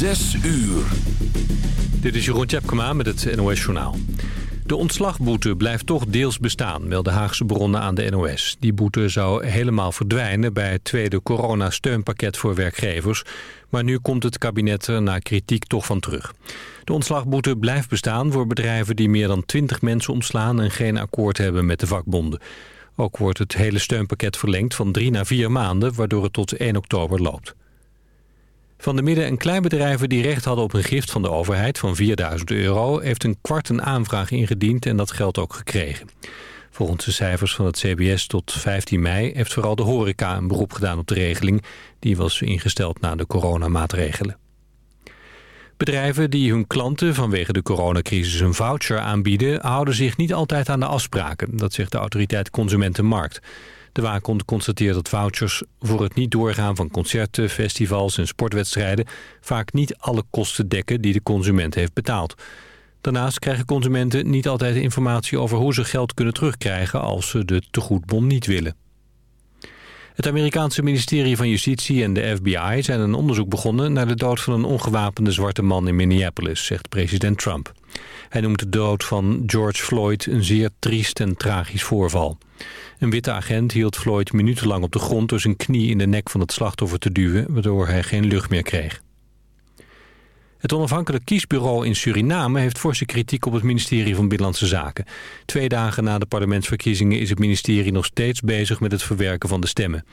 Zes uur. Dit is Jeroen Tjepkema met het NOS Journaal. De ontslagboete blijft toch deels bestaan, melden Haagse bronnen aan de NOS. Die boete zou helemaal verdwijnen bij het tweede coronasteunpakket voor werkgevers. Maar nu komt het kabinet er na kritiek toch van terug. De ontslagboete blijft bestaan voor bedrijven die meer dan 20 mensen ontslaan... en geen akkoord hebben met de vakbonden. Ook wordt het hele steunpakket verlengd van drie naar vier maanden... waardoor het tot 1 oktober loopt. Van de midden- en kleinbedrijven die recht hadden op een gift van de overheid van 4000 euro... heeft een kwart een aanvraag ingediend en dat geld ook gekregen. Volgens de cijfers van het CBS tot 15 mei heeft vooral de horeca een beroep gedaan op de regeling. Die was ingesteld na de coronamaatregelen. Bedrijven die hun klanten vanwege de coronacrisis een voucher aanbieden... houden zich niet altijd aan de afspraken, dat zegt de autoriteit Consumentenmarkt. De waakhond constateert dat vouchers voor het niet doorgaan van concerten, festivals en sportwedstrijden vaak niet alle kosten dekken die de consument heeft betaald. Daarnaast krijgen consumenten niet altijd informatie over hoe ze geld kunnen terugkrijgen als ze de tegoedbon niet willen. Het Amerikaanse ministerie van Justitie en de FBI zijn een onderzoek begonnen naar de dood van een ongewapende zwarte man in Minneapolis, zegt president Trump. Hij noemt de dood van George Floyd een zeer triest en tragisch voorval. Een witte agent hield Floyd minutenlang op de grond door zijn knie in de nek van het slachtoffer te duwen, waardoor hij geen lucht meer kreeg. Het onafhankelijk kiesbureau in Suriname heeft forse kritiek op het ministerie van Binnenlandse Zaken. Twee dagen na de parlementsverkiezingen is het ministerie nog steeds bezig met het verwerken van de stemmen.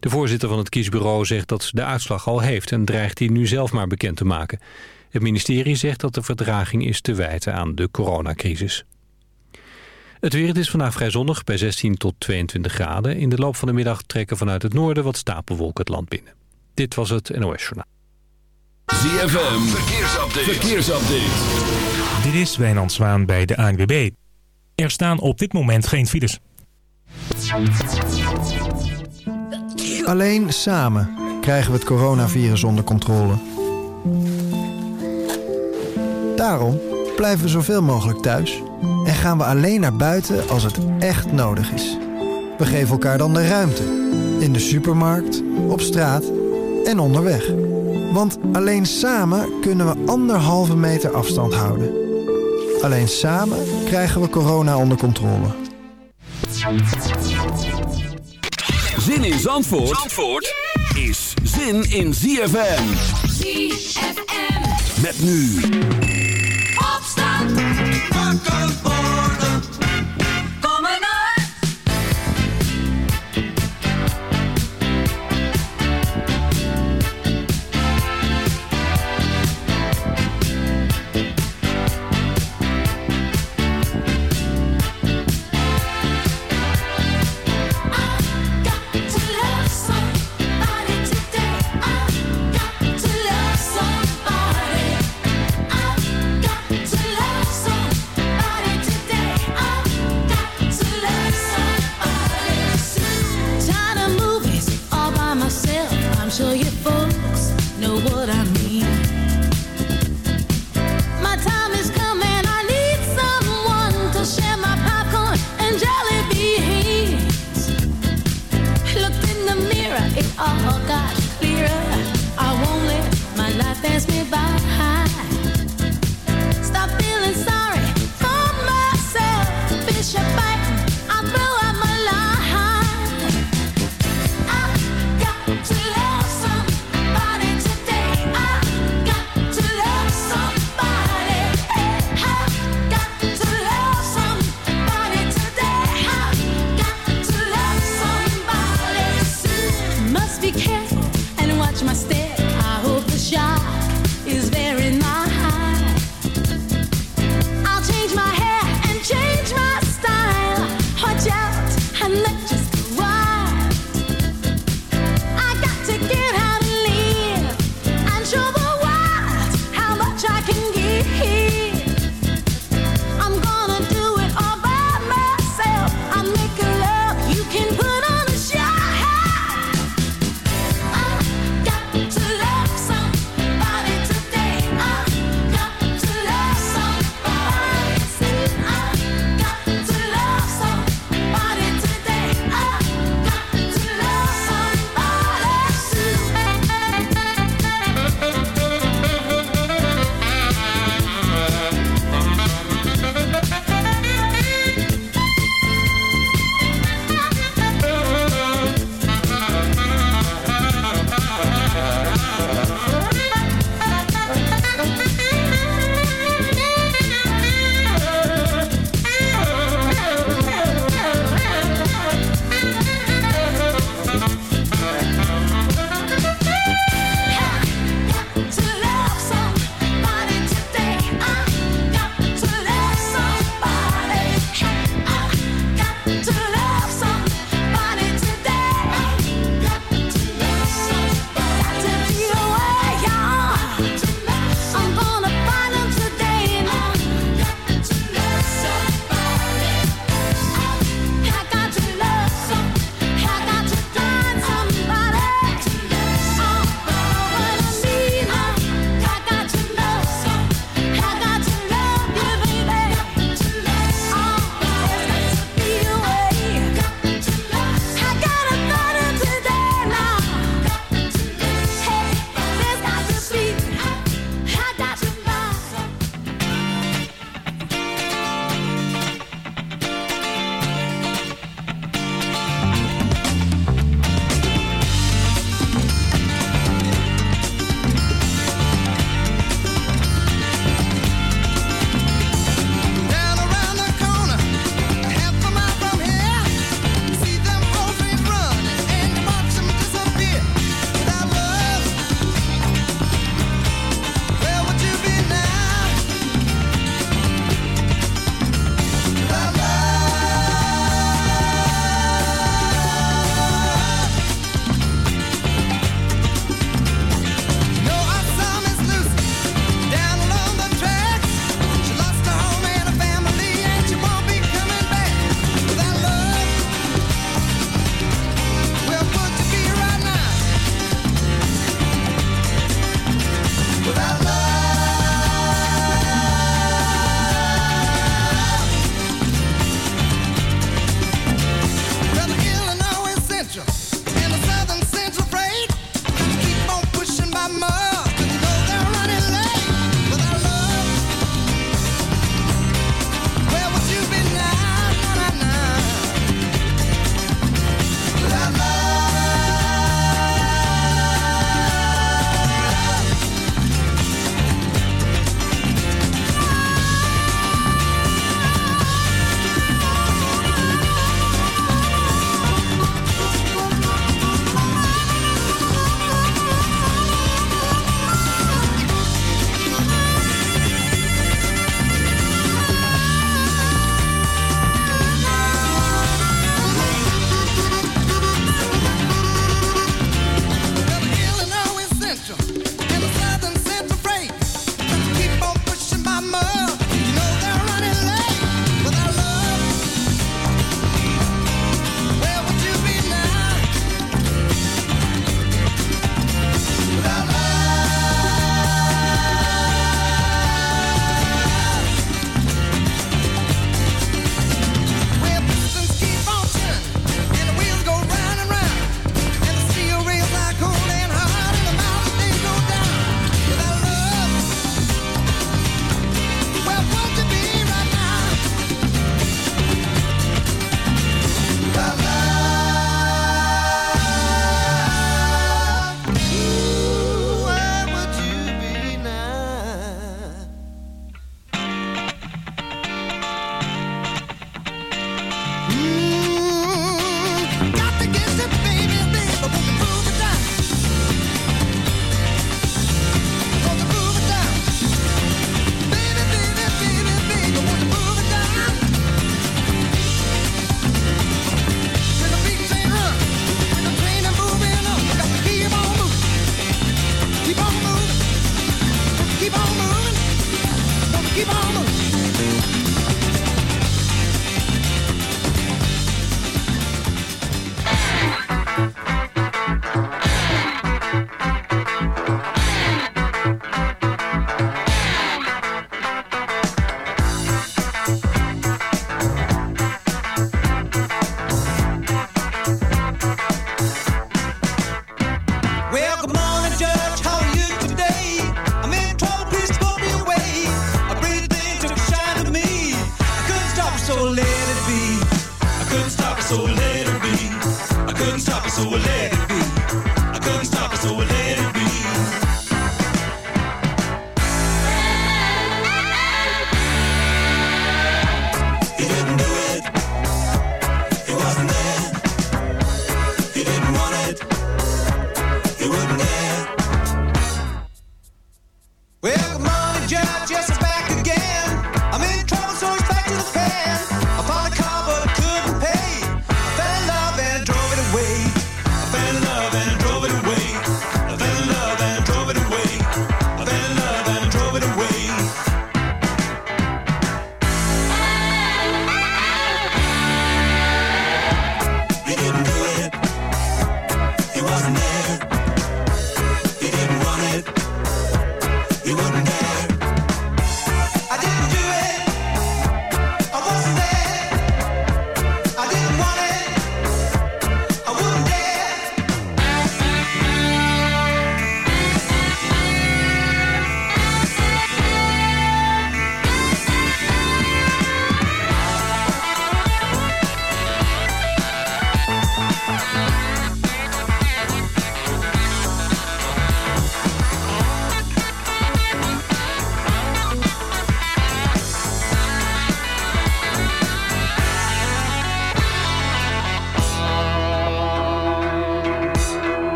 De voorzitter van het kiesbureau zegt dat ze de uitslag al heeft en dreigt die nu zelf maar bekend te maken. Het ministerie zegt dat de verdraging is te wijten aan de coronacrisis. Het weer is vandaag vrij zonnig bij 16 tot 22 graden. In de loop van de middag trekken vanuit het noorden wat stapelwolken het land binnen. Dit was het NOS Journaal. ZFM, verkeersupdate. verkeersupdate. Dit is Wijnand Zwaan bij de ANWB. Er staan op dit moment geen files. Alleen samen krijgen we het coronavirus onder controle. Daarom blijven we zoveel mogelijk thuis en gaan we alleen naar buiten als het echt nodig is. We geven elkaar dan de ruimte. In de supermarkt, op straat en onderweg. Want alleen samen kunnen we anderhalve meter afstand houden. Alleen samen krijgen we corona onder controle. Zin in Zandvoort, Zandvoort is zin in ZFM. ZFM. Met nu. Opstand. Pass me by.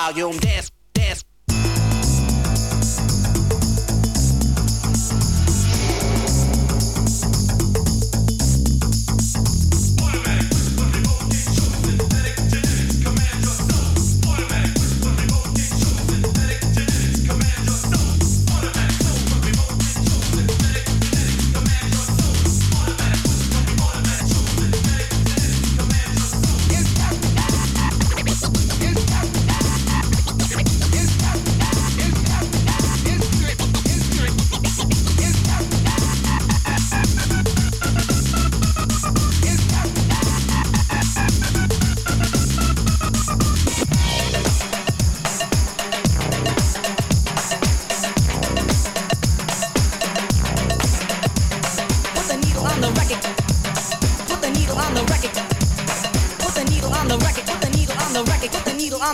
Volume you don't dance.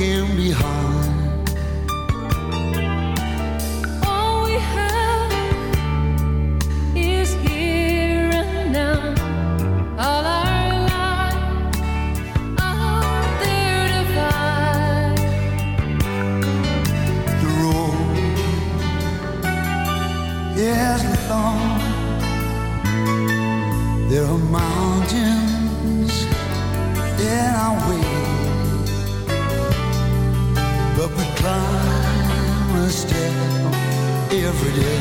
can be hard. every day.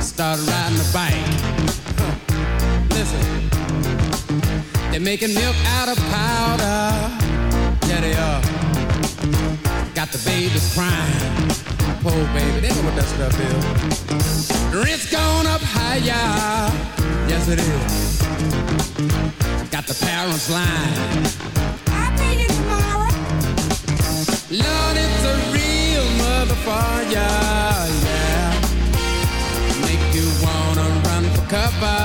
Started riding a bike. Huh. Listen, they're making milk out of powder. Yeah, they are. Got the babies crying. Poor baby, they know what that stuff is. The rent's gone up higher. Yes, it is. Got the parents lying. I'll pay you tomorrow. Lord, it's a real motherfucker, yeah. Cover,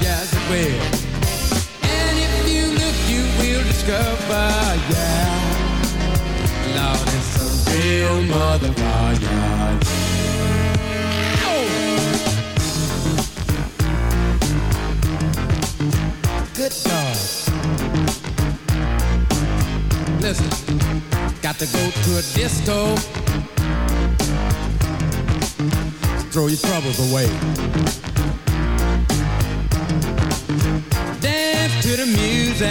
yes it will. And if you look, you will discover, yeah. Lord, it's a real motherfucker. Good God. Listen, got to go to a disco. Throw your troubles away. The music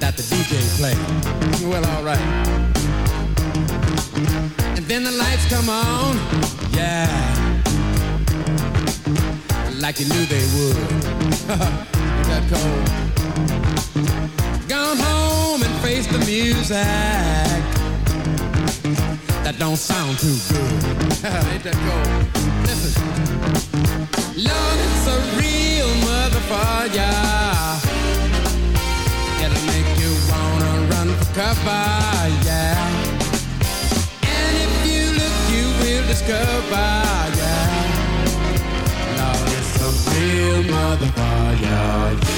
that the DJ play. Well, all right. And then the lights come on. Yeah. Like you knew they would. That cold? Gone home and face the music. That don't sound too good. Ain't that cold? Listen. Lord, it's a real motherfucker. It'll make you wanna run for cover, yeah. And if you look, you will discover, yeah. Lord, it's a real motherfucker, yeah.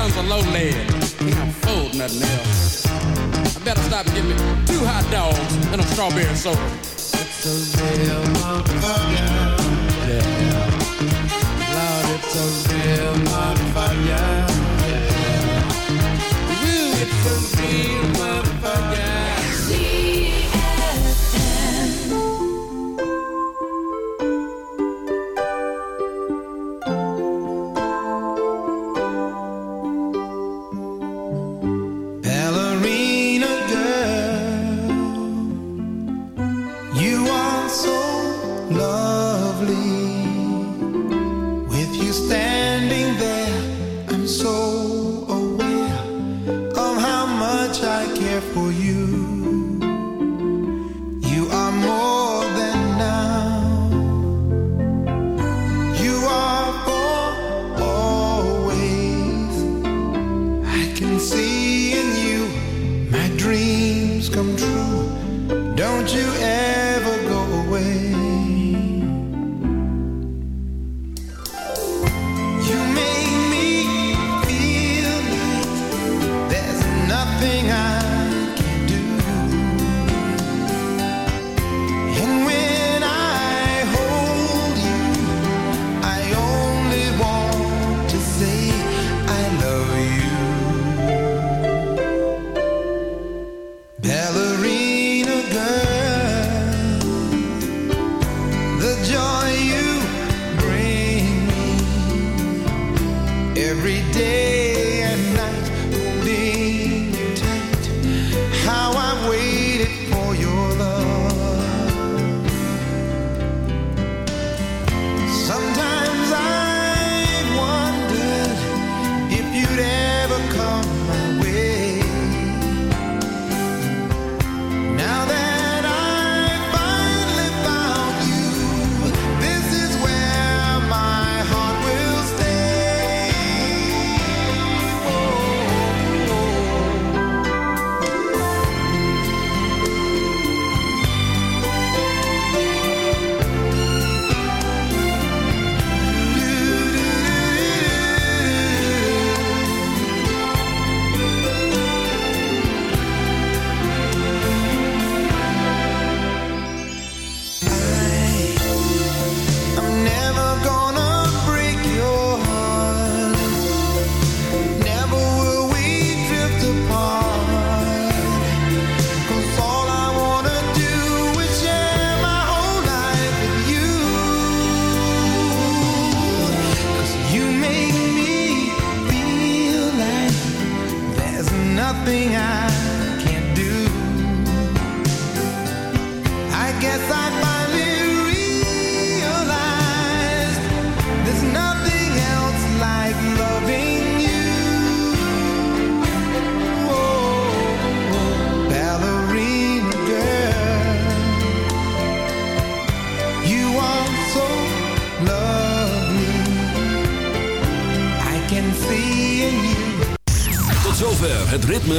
Give me three gallons of low lead. I'm full, nothing else. I better stop and get me two hot dogs and a strawberry soda. It's a real motherfucker. Yeah. Lord, it's a real motherfucker. Ooh, it's a real motherfucker.